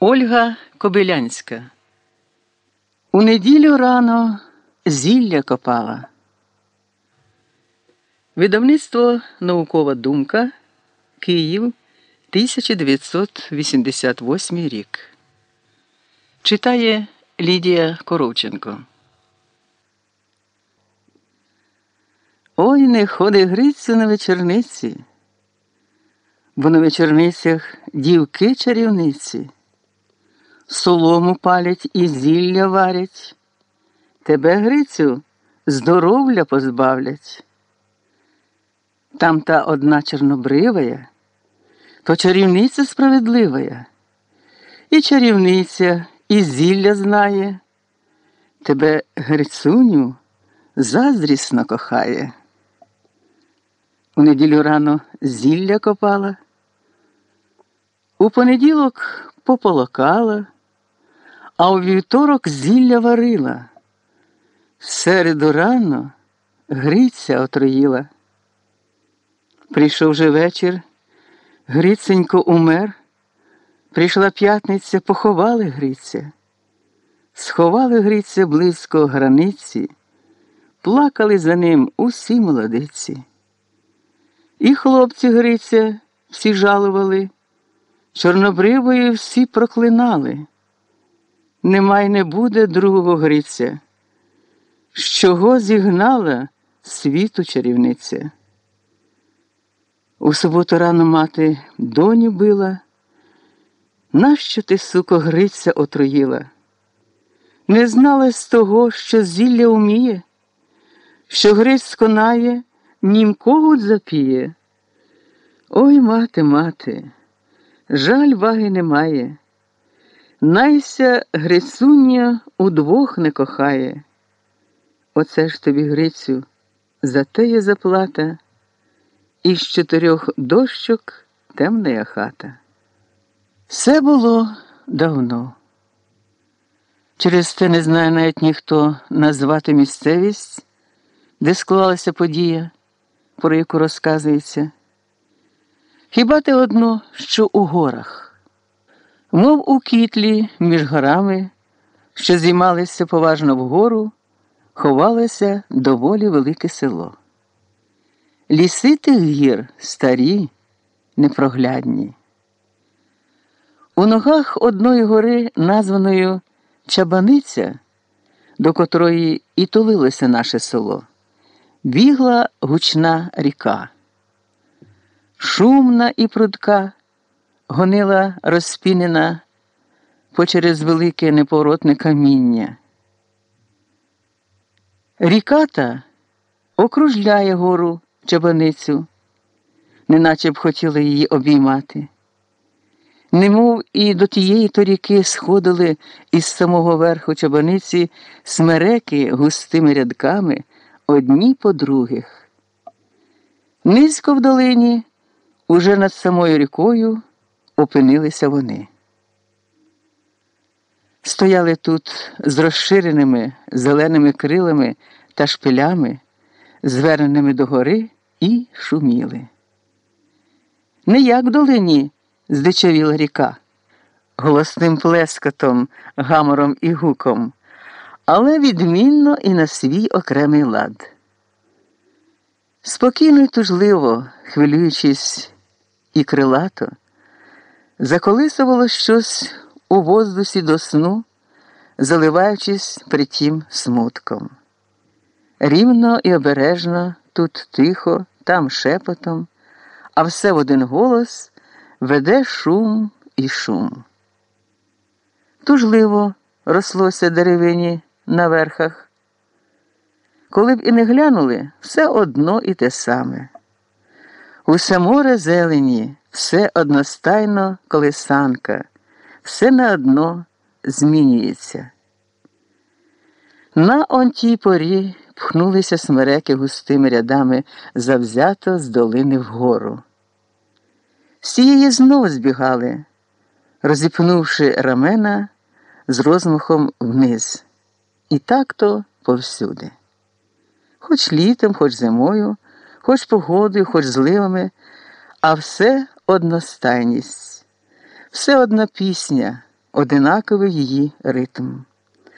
Ольга Кобилянська. У неділю рано зілля копала. Видавництво Наукова думка Київ 1988 рік. Читає Лідія Коровченко. Ой не ходи Грицю на вечорниці, бо на вечорницях дівки чарівниці солому палять і зілля варять, тебе, Грицю, здоров'я позбавлять. Там та одна чорнобривая, то чарівниця справедливая, і чарівниця, і зілля знає, тебе, Грицуню, заздрісно кохає. У неділю рано зілля копала, у понеділок пополокала а у вівторок зілля варила. Середу рано Гриця отруїла. Прийшов же вечір, Гриценько умер. Прийшла п'ятниця, поховали Гриця, сховали Гриця близько границі, плакали за ним усі молодиці. І хлопці Гриця всі жалували, чорнобривої всі проклинали. Немай не буде другого Гриця, з чого зігнала світу чарівниця. У суботу рано мати доню била, нащо ти, суко, Гриця отруїла? Не знала з того, що зілля уміє, що Гриць сконає, нім когут запіє. Ой, мати, мати, жаль ваги немає. Найся Грицуня удвох не кохає. Оце ж тобі, Грицю, за те є заплата, із чотирьох дощок темна хата. Все було давно. Через те не знає навіть ніхто назвати місцевість, де склалася подія, про яку розказується. Хіба те одно, що у горах мов у кітлі між горами, що зіймалися поважно вгору, ховалося доволі велике село. Ліси тих гір старі, непроглядні. У ногах одної гори, названою Чабаниця, до котрої і тулилося наше село, бігла гучна ріка. Шумна і прудка гонила розпінена почерез велике неповоротне каміння. Ріката окружляє гору чабаницю, неначе б хотіла її обіймати. Немов і до тієї то ріки сходили із самого верху чабаниці смереки густими рядками одні по других. Низько в долині, уже над самою рікою опинилися вони. Стояли тут з розширеними зеленими крилами та шпилями, зверненими догори, і шуміли. Не як долині здичавіла ріка, голосним плескотом, гамором і гуком, але відмінно і на свій окремий лад. Спокійно й тужливо, хвилюючись і крилато. Заколисувало щось у воздусі до сну, заливаючись притім смутком. Рівно і обережно, тут тихо, там шепотом, а все в один голос веде шум і шум. Тужливо рослося деревині на верхах. Коли б і не глянули, все одно і те саме. Усе море зелені все одностайно колесанка, все на одно змінюється. На онтій порі пхнулися смереки густими рядами завзято з долини вгору. Всі її знов збігали, розіпнувши рамена з розмахом вниз. І так то повсюди. Хоч літом, хоч зимою, хоч погодою, хоч зливами, а все одностайність, все одна пісня, одинаковий її ритм.